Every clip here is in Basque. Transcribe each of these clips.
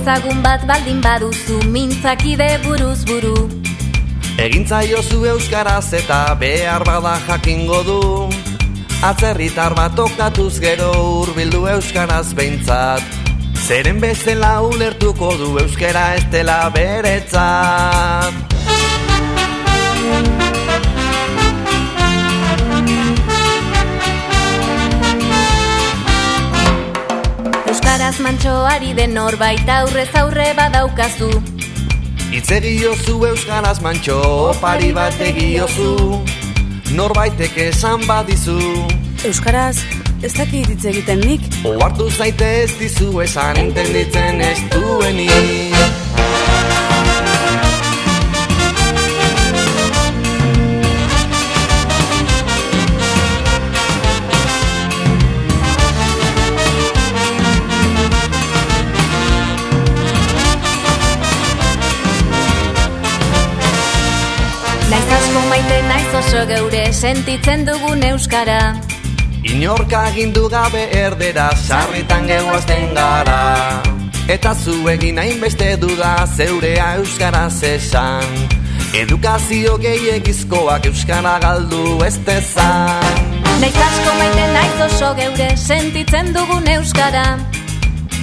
ezagun bat baldin baduzu mintzakide buruz buru. Egintza jozu euskaraz eta behar bada jakingo du. Atzerritar bat okatuz gero urbildu euskaraz behintzat. Zeren bezala ulertuko du euskara ez dela beretzat Euskaraz mantxoari den norbait aurrez aurre badaukazu. Itzegiozu euskaraz mantxo, pari bat egiozu Norbaitek esan badizu Euskaraz, ez dakit hitz egiten nik? Oartu zaite ez dizu esan entenditzen ez duenik asko maite naiz oso geure sentitzen dugun euskara. Inorka agindu gabe erdera sarritan gehuazten gara Eta zu egin hainbeste duda zeurea euskaraz esan Edukazio gehiagizkoak euskara galdu ez dezan Naiz asko maite naiz oso geure sentitzen dugun euskara.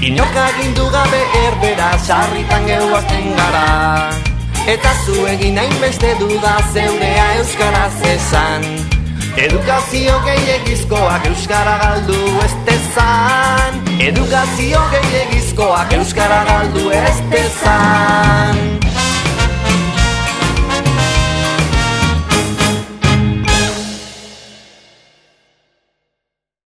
Inorka agindu gabe erdera sarritan gehuazten gara Eta zu egin hainbeste duda zeurea euskaraz esan Edukazio gehiagizkoak euskara galdu ez dezan. Edukazio gehiagizkoak euskara galdu ez dezan